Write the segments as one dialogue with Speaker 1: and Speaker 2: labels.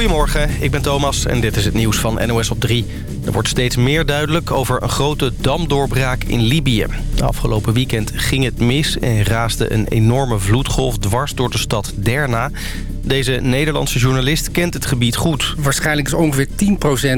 Speaker 1: Goedemorgen, ik ben Thomas en dit is het nieuws van NOS op 3. Er wordt steeds meer duidelijk over een grote damdoorbraak in Libië. Afgelopen weekend ging het mis en raasde een enorme vloedgolf dwars door de stad Derna. Deze Nederlandse journalist kent het gebied goed.
Speaker 2: Waarschijnlijk is ongeveer 10%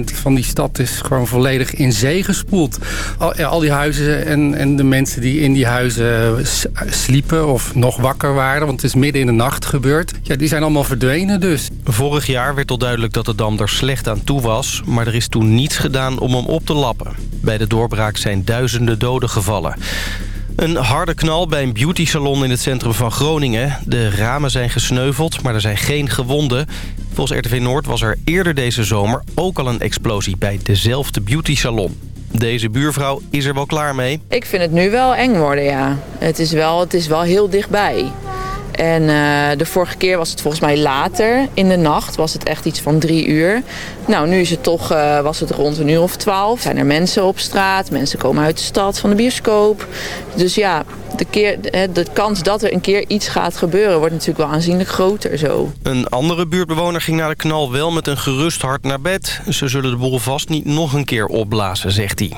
Speaker 2: van die stad is gewoon volledig in zee gespoeld. Al, al die huizen en, en de mensen die in die huizen sliepen of nog wakker waren... want het is midden in de nacht gebeurd, ja, die zijn allemaal verdwenen dus.
Speaker 1: Vorig jaar werd al duidelijk dat de dam er slecht aan toe was... maar er is toen niets gedaan om hem op te lappen. Bij de doorbraak zijn duizenden doden gevallen. Een harde knal bij een beautysalon in het centrum van Groningen. De ramen zijn gesneuveld, maar er zijn geen gewonden. Volgens RTV Noord was er eerder deze zomer ook al een explosie bij dezelfde beautysalon. Deze buurvrouw is er wel klaar mee.
Speaker 3: Ik vind het nu wel eng worden, ja. Het is wel, het is wel heel dichtbij. En uh, de vorige keer was het volgens mij later in de nacht. Was het echt iets van drie uur. Nou, nu is het toch, uh, was het rond een uur of twaalf. Zijn er mensen op straat. Mensen komen uit de stad van de bioscoop. Dus ja, de, keer, de kans dat er een keer iets gaat gebeuren... wordt natuurlijk wel aanzienlijk groter zo.
Speaker 1: Een andere buurtbewoner ging na de knal wel met een gerust hart naar bed. Ze zullen de boel vast niet nog een keer opblazen, zegt hij.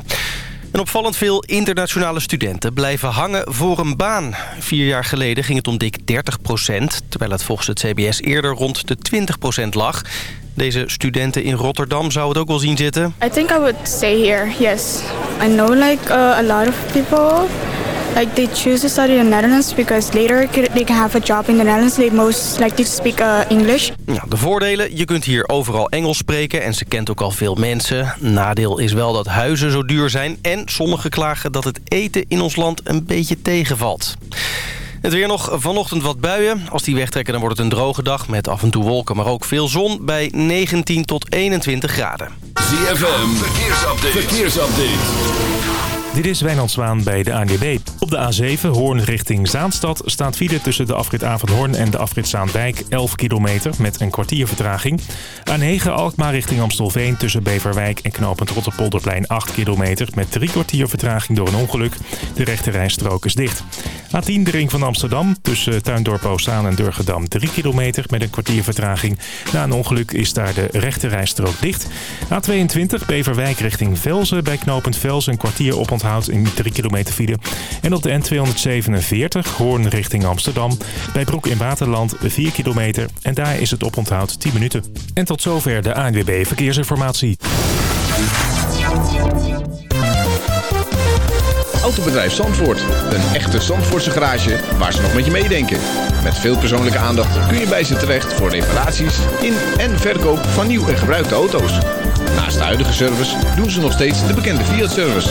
Speaker 1: En opvallend veel internationale studenten blijven hangen voor een baan. Vier jaar geleden ging het om dik 30 procent... terwijl het volgens het CBS eerder rond de 20 procent lag. Deze studenten in Rotterdam zou het ook wel zien zitten.
Speaker 4: I think I would stay here, yes. I know like uh, a lot of people like they choose to study in the Netherlands because later they can have a job in the Netherlands. They most likely to speak uh, English.
Speaker 1: Ja, de voordelen, je kunt hier overal Engels spreken en ze kent ook al veel mensen. Nadeel is wel dat huizen zo duur zijn en sommigen klagen dat het eten in ons land een beetje tegenvalt. Het weer nog vanochtend wat buien. Als die wegtrekken dan wordt het een droge dag met af en toe wolken, maar ook veel zon bij 19 tot 21 graden.
Speaker 5: ZFM, verkeersupdate. verkeersupdate.
Speaker 6: Dit is Wijnand Zwaan bij de ANWB. Op de A7 Hoorn richting Zaanstad staat file tussen de afrit Hoorn en de afrit Zaandijk 11 kilometer met een kwartier vertraging. A9 Alkmaar richting Amstelveen tussen Beverwijk en knooppunt Rotterpolderplein 8 kilometer met drie kwartier vertraging door een ongeluk. De rechte rijstrook is dicht. A10 de ring van Amsterdam tussen Tuindorp Oostzaan en Durgedam 3 kilometer met een kwartier vertraging. Na een ongeluk is daar de rechte rijstrook dicht. A22 Beverwijk richting Velzen bij knooppunt Velzen een kwartier op oponthoud in 3 kilometer file. En op de N247 Hoorn richting Amsterdam. Bij Broek in Waterland 4 kilometer. En daar is het oponthoud 10 minuten. En tot zover de ANWB Verkeersinformatie.
Speaker 7: Autobedrijf Zandvoort. Een echte Zandvoortse garage waar ze nog met je meedenken. Met veel persoonlijke aandacht kun je bij ze terecht voor reparaties in en verkoop van nieuw en gebruikte auto's. Naast de huidige service doen ze nog steeds de bekende Fiat-service.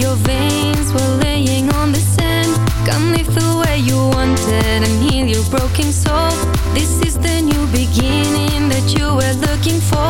Speaker 8: your veins were laying on the sand. Come live the way you wanted and heal your broken soul. This is the new beginning that you were looking for.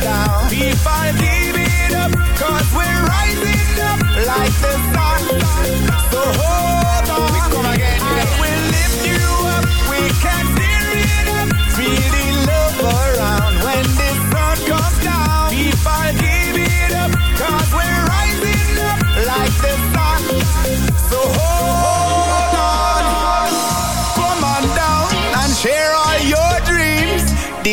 Speaker 9: down. If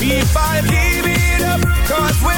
Speaker 9: If I give it up, cause we're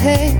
Speaker 5: Hey.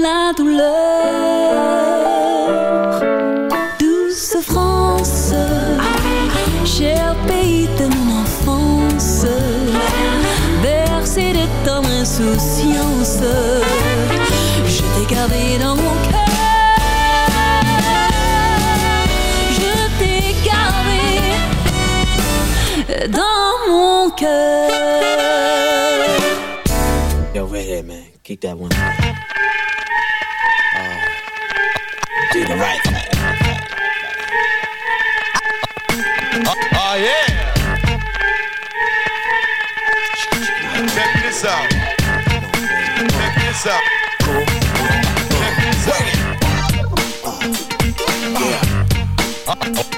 Speaker 10: La douleur. Douce France, cher pays de mon enfance, bercé de tendre insouciance, je t'ai gardé dans mon cœur. Je t'ai gardé dans mon cœur.
Speaker 11: Yo. Uh,
Speaker 12: this out. Check this out. Check this out. Yeah.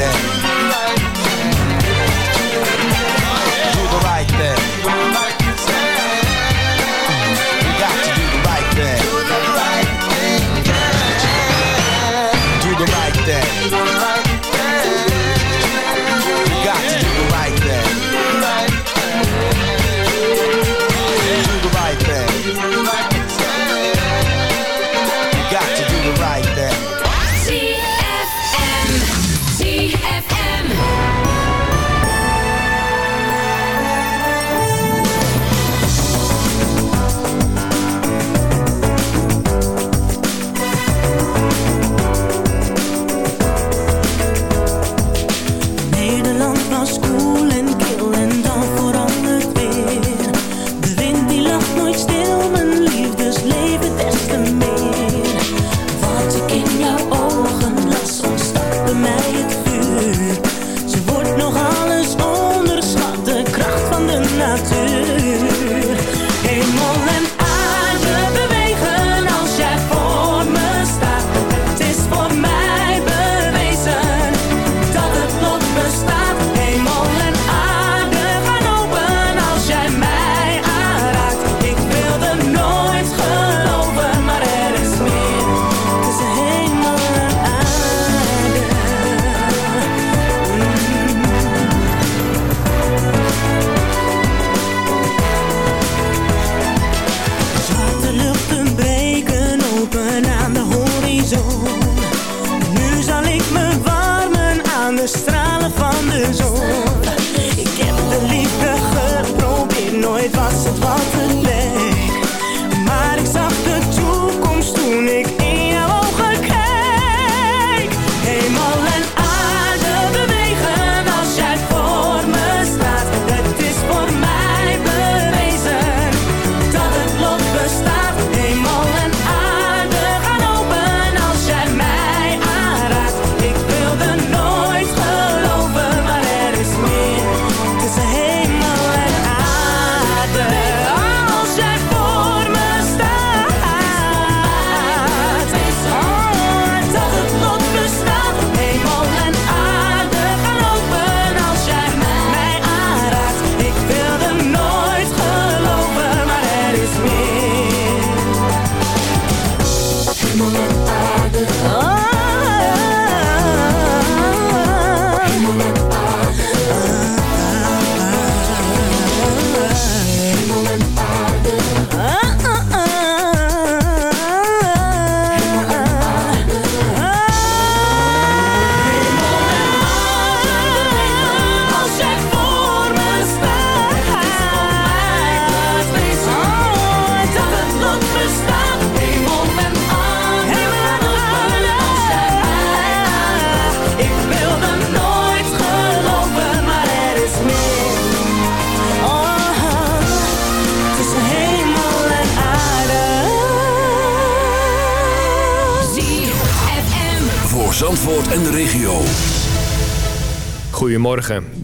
Speaker 13: day.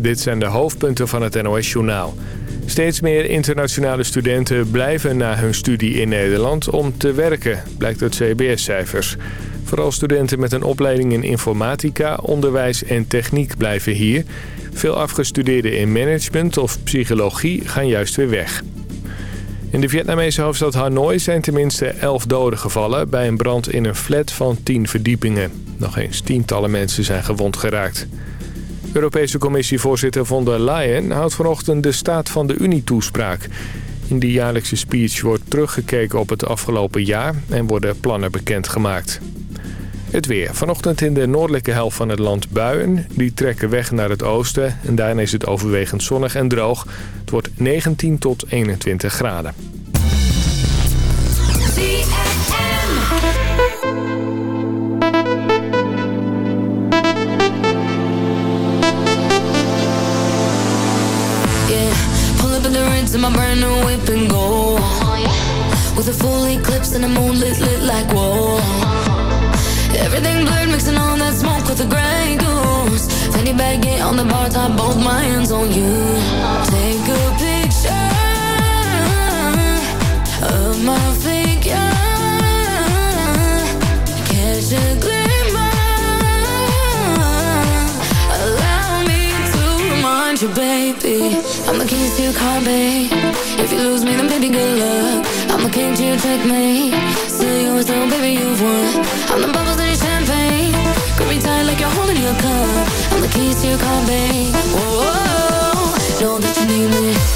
Speaker 13: Dit zijn de hoofdpunten van het NOS-journaal. Steeds meer internationale studenten blijven na hun studie in Nederland om te werken, blijkt uit CBS-cijfers. Vooral studenten met een opleiding in informatica, onderwijs en techniek blijven hier. Veel afgestudeerden in management of psychologie gaan juist weer weg. In de Vietnamese hoofdstad Hanoi zijn tenminste 11 doden gevallen bij een brand in een flat van 10 verdiepingen.
Speaker 14: Nog eens tientallen mensen zijn gewond geraakt. Europese Commissievoorzitter von der Leyen houdt vanochtend de staat van de Unie toespraak. In die jaarlijkse speech wordt teruggekeken op het afgelopen jaar en worden plannen bekendgemaakt. Het weer. Vanochtend in de noordelijke helft van het land buien. Die trekken weg naar het oosten en daarna is het overwegend zonnig en droog. Het wordt 19 tot 21 graden.
Speaker 8: My brand new whip and go. With a full eclipse and the moon lit, like whoa. Everything blurred, mixing all that smoke with the gray goose. Fanny bag get on the bar top, both my hands on you. Take a picture of my figure. Catch a glimmer. Allow me to remind you, baby. I'm the keys to your car, babe. If you lose me, then baby, good luck. I'm the king to your checkmate. Still yours, though, baby, you've won. I'm the bubbles in your champagne. Grip me tight like you're holding your cup. I'm the keys to your car, babe. Whoa, know that you need me.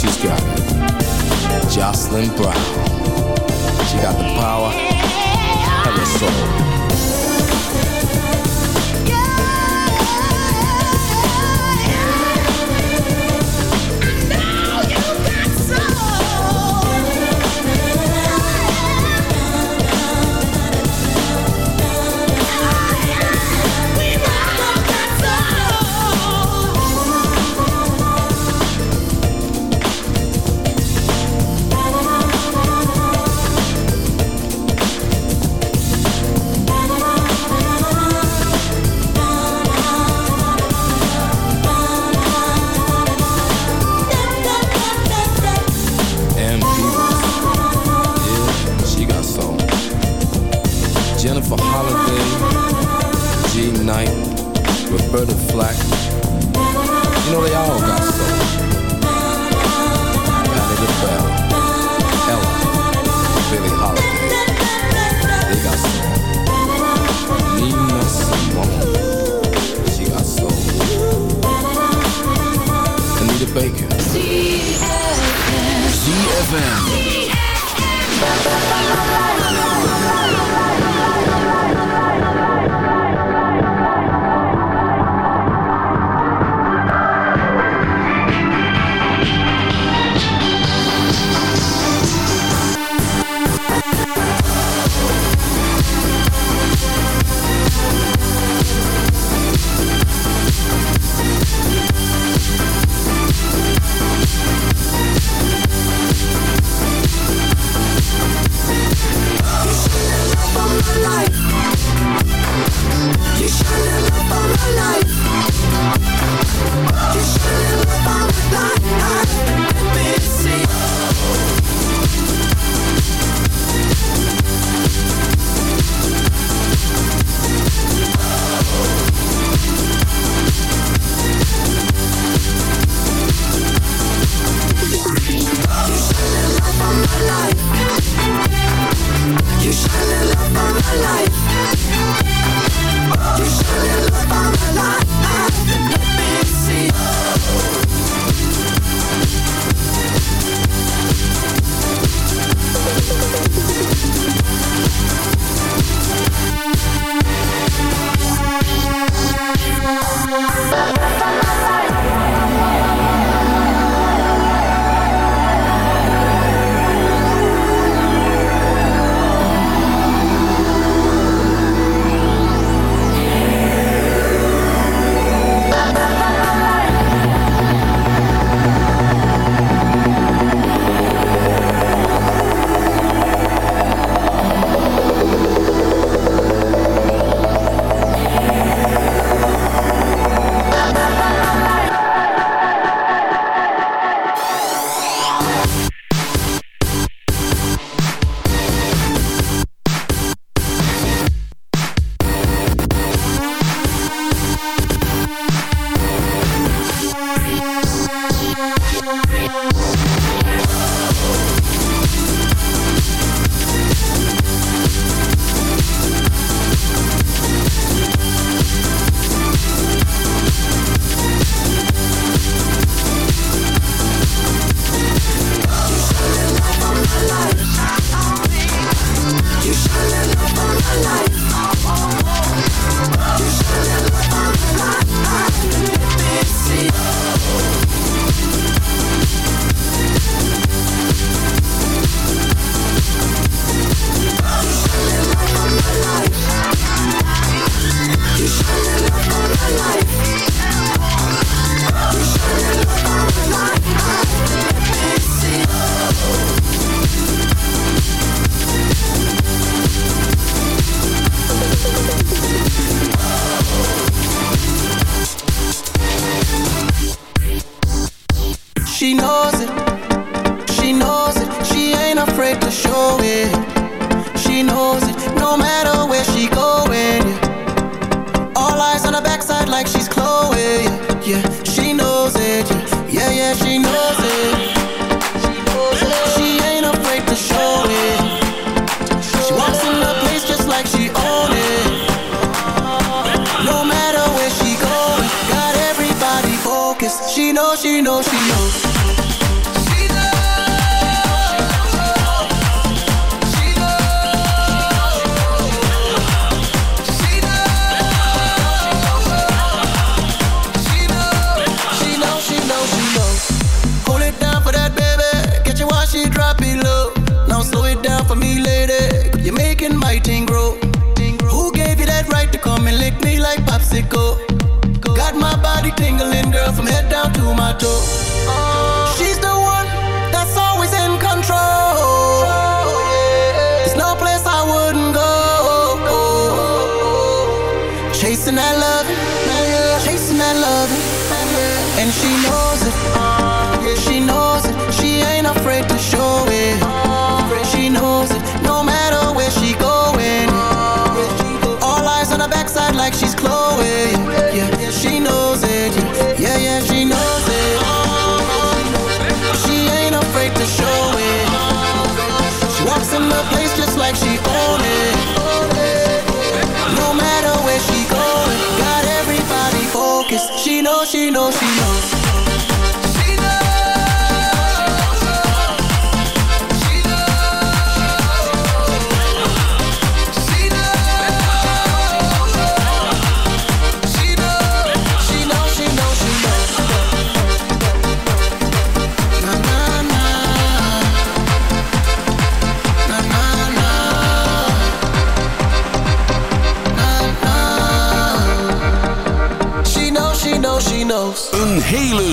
Speaker 15: she's got. Jocelyn Brown, she got the power and the soul.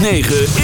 Speaker 5: 106.9